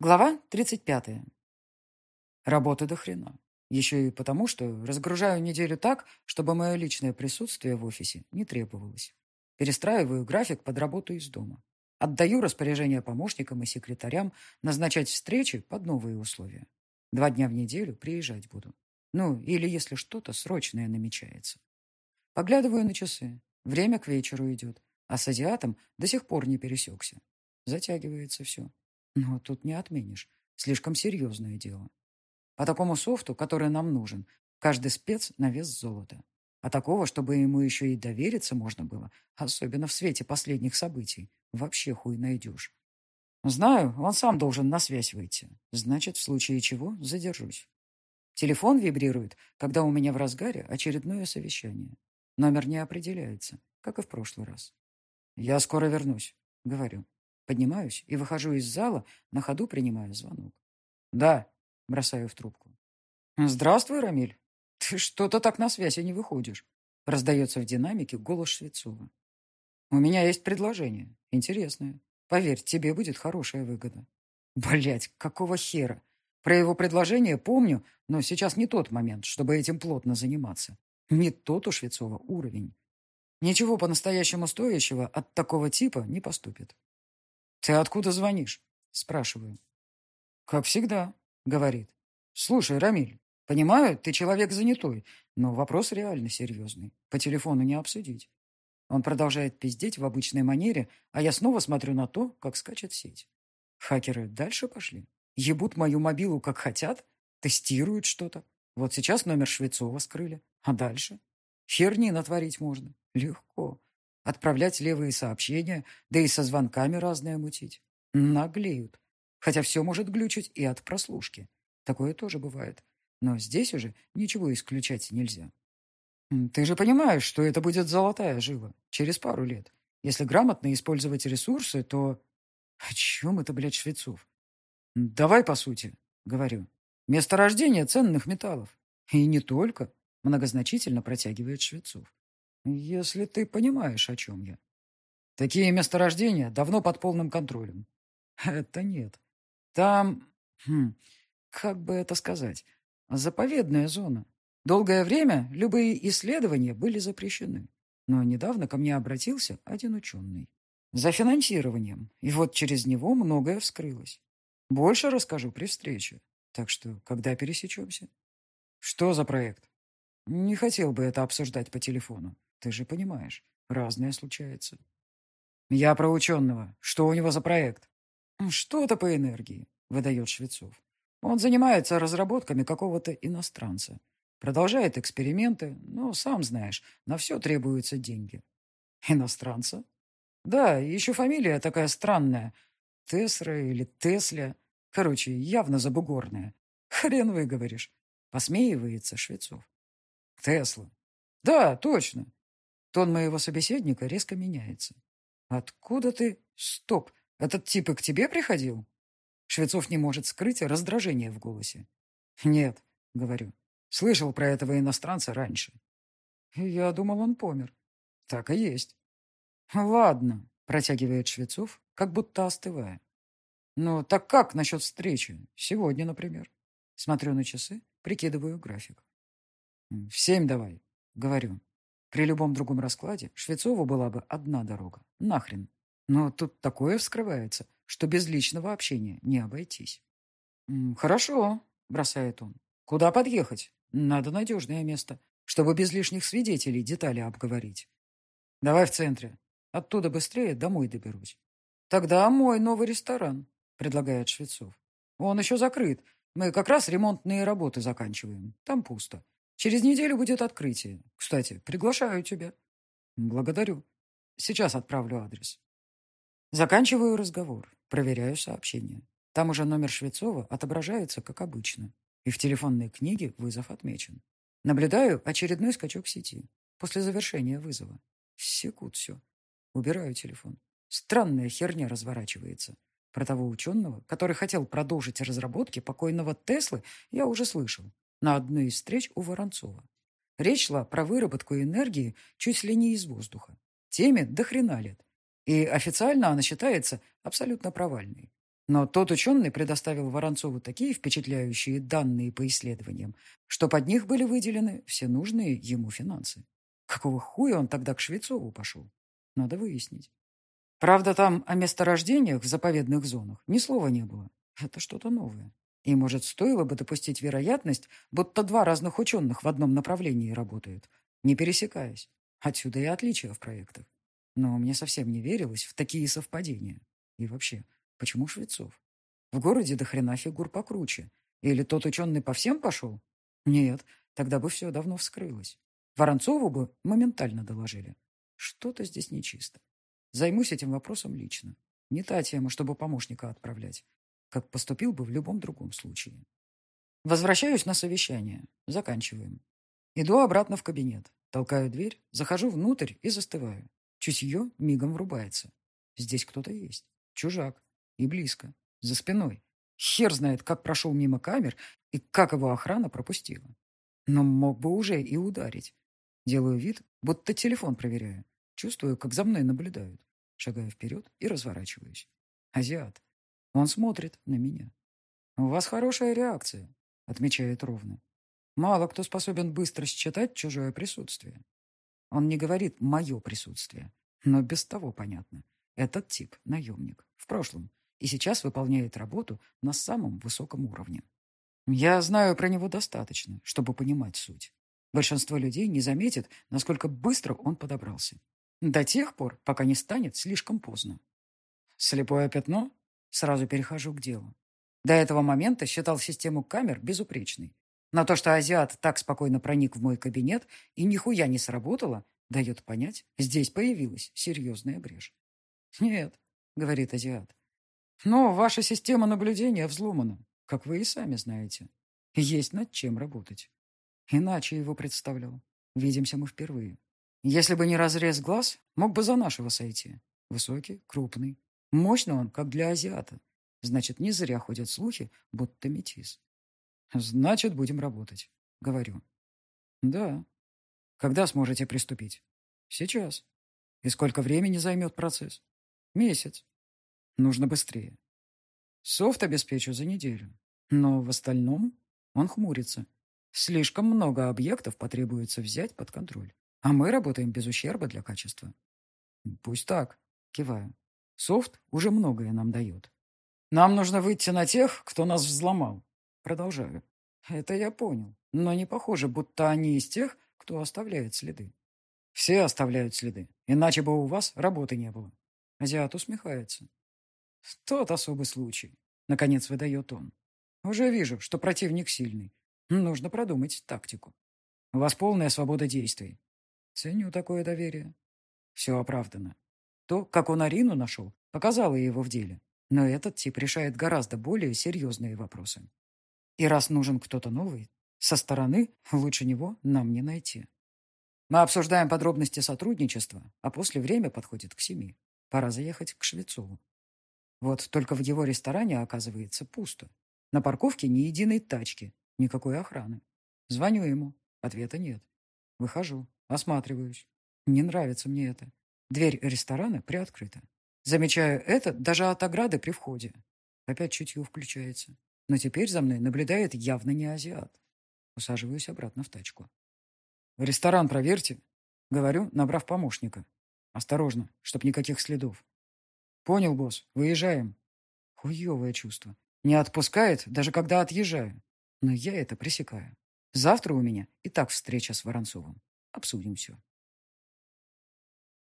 Глава 35. Работы до хрена. Еще и потому, что разгружаю неделю так, чтобы мое личное присутствие в офисе не требовалось. Перестраиваю график под работу из дома. Отдаю распоряжения помощникам и секретарям назначать встречи под новые условия. Два дня в неделю приезжать буду. Ну, или если что-то срочное намечается. Поглядываю на часы. Время к вечеру идет. А с азиатом до сих пор не пересекся. Затягивается все. Но тут не отменишь. Слишком серьезное дело. По такому софту, который нам нужен, каждый спец на вес золота. А такого, чтобы ему еще и довериться можно было, особенно в свете последних событий, вообще хуй найдешь. Знаю, он сам должен на связь выйти. Значит, в случае чего задержусь. Телефон вибрирует, когда у меня в разгаре очередное совещание. Номер не определяется, как и в прошлый раз. Я скоро вернусь, говорю. Поднимаюсь и выхожу из зала, на ходу принимая звонок. «Да», — бросаю в трубку. «Здравствуй, Рамиль. Ты что-то так на связь и не выходишь», — раздается в динамике голос Швецова. «У меня есть предложение. Интересное. Поверь, тебе будет хорошая выгода». Блять, какого хера? Про его предложение помню, но сейчас не тот момент, чтобы этим плотно заниматься. Не тот у Швецова уровень. Ничего по-настоящему стоящего от такого типа не поступит. «Ты откуда звонишь?» – спрашиваю. «Как всегда», – говорит. «Слушай, Рамиль, понимаю, ты человек занятой, но вопрос реально серьезный. По телефону не обсудить». Он продолжает пиздеть в обычной манере, а я снова смотрю на то, как скачет сеть. Хакеры дальше пошли. Ебут мою мобилу как хотят, тестируют что-то. Вот сейчас номер Швецова скрыли. А дальше? Херни натворить можно. Легко. Отправлять левые сообщения, да и со звонками разное мутить. Наглеют. Хотя все может глючить и от прослушки. Такое тоже бывает. Но здесь уже ничего исключать нельзя. Ты же понимаешь, что это будет золотая жила через пару лет. Если грамотно использовать ресурсы, то... О чем это, блядь, Швецов? Давай по сути, говорю. Месторождение ценных металлов. И не только. Многозначительно протягивает Швецов. Если ты понимаешь, о чем я. Такие месторождения давно под полным контролем. Это нет. Там, хм, как бы это сказать, заповедная зона. Долгое время любые исследования были запрещены. Но недавно ко мне обратился один ученый. За финансированием. И вот через него многое вскрылось. Больше расскажу при встрече. Так что, когда пересечемся? Что за проект? Не хотел бы это обсуждать по телефону. Ты же понимаешь, разное случается. Я про ученого. Что у него за проект? Что-то по энергии, выдает Швецов. Он занимается разработками какого-то иностранца. Продолжает эксперименты, но, сам знаешь, на все требуются деньги. Иностранца? Да, еще фамилия такая странная. Тесра или Тесля. Короче, явно забугорная. Хрен выговоришь. Посмеивается Швецов. Тесла. Да, точно. Тон моего собеседника резко меняется. «Откуда ты? Стоп! Этот тип и к тебе приходил?» Швецов не может скрыть раздражение в голосе. «Нет», — говорю. «Слышал про этого иностранца раньше». «Я думал, он помер». «Так и есть». «Ладно», — протягивает Швецов, как будто остывая. «Ну, так как насчет встречи? Сегодня, например?» Смотрю на часы, прикидываю график. «В семь давай», — говорю. При любом другом раскладе Швецову была бы одна дорога. Нахрен. Но тут такое вскрывается, что без личного общения не обойтись. «Хорошо», — бросает он. «Куда подъехать? Надо надежное место, чтобы без лишних свидетелей детали обговорить. Давай в центре. Оттуда быстрее домой доберусь». «Тогда мой новый ресторан», — предлагает Швецов. «Он еще закрыт. Мы как раз ремонтные работы заканчиваем. Там пусто. Через неделю будет открытие. Кстати, приглашаю тебя. Благодарю. Сейчас отправлю адрес. Заканчиваю разговор. Проверяю сообщение. Там уже номер Швецова отображается, как обычно. И в телефонной книге вызов отмечен. Наблюдаю очередной скачок сети. После завершения вызова. Секут все. Убираю телефон. Странная херня разворачивается. Про того ученого, который хотел продолжить разработки покойного Теслы, я уже слышал на одной из встреч у Воронцова. Речь шла про выработку энергии чуть ли не из воздуха. Теме до хрена лет. И официально она считается абсолютно провальной. Но тот ученый предоставил Воронцову такие впечатляющие данные по исследованиям, что под них были выделены все нужные ему финансы. Какого хуя он тогда к Швецову пошел? Надо выяснить. Правда, там о месторождениях в заповедных зонах ни слова не было. Это что-то новое. И, может, стоило бы допустить вероятность, будто два разных ученых в одном направлении работают, не пересекаясь. Отсюда и отличия в проектах. Но мне совсем не верилось в такие совпадения. И вообще, почему Швецов? В городе до хрена фигур покруче. Или тот ученый по всем пошел? Нет, тогда бы все давно вскрылось. Воронцову бы моментально доложили. Что-то здесь нечисто. Займусь этим вопросом лично. Не та тема, чтобы помощника отправлять, как поступил бы в любом другом случае. Возвращаюсь на совещание. Заканчиваем. Иду обратно в кабинет. Толкаю дверь, захожу внутрь и застываю. Чутье мигом врубается. Здесь кто-то есть. Чужак. И близко. За спиной. Хер знает, как прошел мимо камер и как его охрана пропустила. Но мог бы уже и ударить. Делаю вид, будто телефон проверяю. Чувствую, как за мной наблюдают. Шагаю вперед и разворачиваюсь. Азиат. Он смотрит на меня. «У вас хорошая реакция», — отмечает ровно. «Мало кто способен быстро считать чужое присутствие. Он не говорит «мое присутствие», но без того понятно. Этот тип – наемник. В прошлом. И сейчас выполняет работу на самом высоком уровне. Я знаю про него достаточно, чтобы понимать суть. Большинство людей не заметит, насколько быстро он подобрался. До тех пор, пока не станет слишком поздно. Слепое пятно? Сразу перехожу к делу. До этого момента считал систему камер безупречной. Но то, что азиат так спокойно проник в мой кабинет и нихуя не сработало, дает понять, здесь появилась серьезная брешь. «Нет», — говорит азиат. «Но ваша система наблюдения взломана, как вы и сами знаете. Есть над чем работать. Иначе его представлял. Видимся мы впервые. Если бы не разрез глаз, мог бы за нашего сойти. Высокий, крупный. Мощный он, как для азиата. Значит, не зря ходят слухи, будто метис. Значит, будем работать, говорю. Да. Когда сможете приступить? Сейчас. И сколько времени займет процесс? Месяц. Нужно быстрее. Софт обеспечу за неделю. Но в остальном он хмурится. Слишком много объектов потребуется взять под контроль. А мы работаем без ущерба для качества. Пусть так. Киваю. Софт уже многое нам дает. Нам нужно выйти на тех, кто нас взломал. Продолжаю. Это я понял. Но не похоже, будто они из тех, кто оставляет следы. Все оставляют следы, иначе бы у вас работы не было. Азиат усмехается. Тот особый случай. Наконец выдает он. Уже вижу, что противник сильный. Нужно продумать тактику. У вас полная свобода действий. Ценю такое доверие. Все оправдано. То, как он Арину нашел, показало его в деле. Но этот тип решает гораздо более серьезные вопросы. И раз нужен кто-то новый, со стороны лучше него нам не найти. Мы обсуждаем подробности сотрудничества, а после время подходит к семи. Пора заехать к Швецову. Вот только в его ресторане оказывается пусто. На парковке ни единой тачки, никакой охраны. Звоню ему. Ответа нет. Выхожу, осматриваюсь. Не нравится мне это. Дверь ресторана приоткрыта. Замечаю это даже от ограды при входе. Опять чутье включается. Но теперь за мной наблюдает явно не азиат. Усаживаюсь обратно в тачку. «Ресторан проверьте», — говорю, набрав помощника. «Осторожно, чтоб никаких следов». «Понял, босс, выезжаем». Хуевое чувство. Не отпускает, даже когда отъезжаю. Но я это пресекаю. Завтра у меня и так встреча с Воронцовым. Обсудим все.